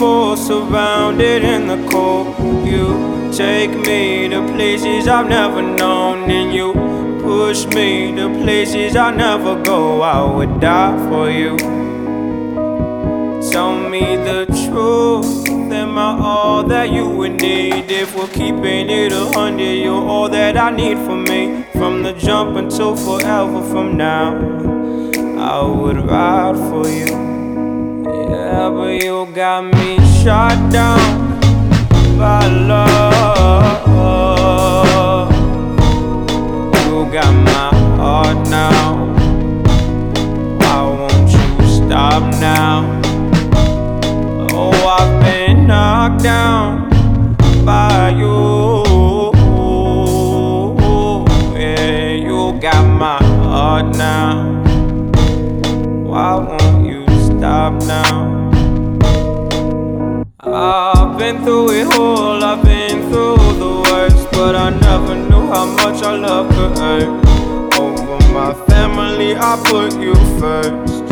before, surrounded in the cold. You take me to places I've never known, and you push me to places I'll never go. I would die for you. Tell me the truth. Am I all that you would need? If we're keeping it a hundred, you're all that I need for me. From the jump until forever from now, I would ride for you. Yeah, but you got me shot down by love. You got my heart now. Why won't you stop now? Oh, I've been knocked down by you. Yeah, you got my heart now. Why won't you stop now? I've been through it all, I've been through the worst, but I never knew how much our love could. Over my family, I put you first.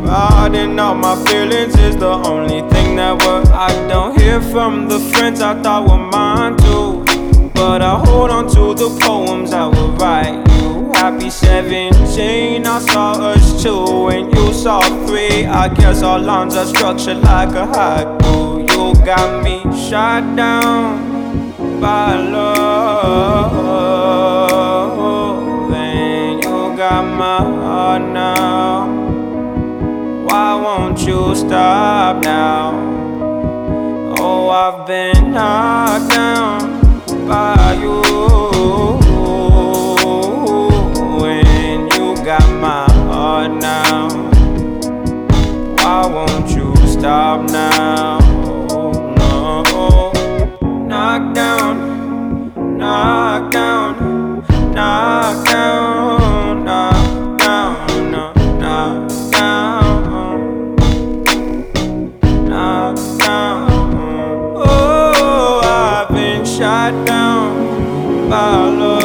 Riding out my feelings is the only thing that works. I don't hear from the friends I thought were mine too. But I hold on to the poems I would write you. Happy 17, I saw us saw I guess our lines are structured like a haiku. You got me shot down by love, and you got my heart now. Why won't you stop now? Oh, I've been I want you to stop now. No. Knock down, knock down, knock down, knock down, knock down, knock down. Knock down. Oh, I've been shot down by love.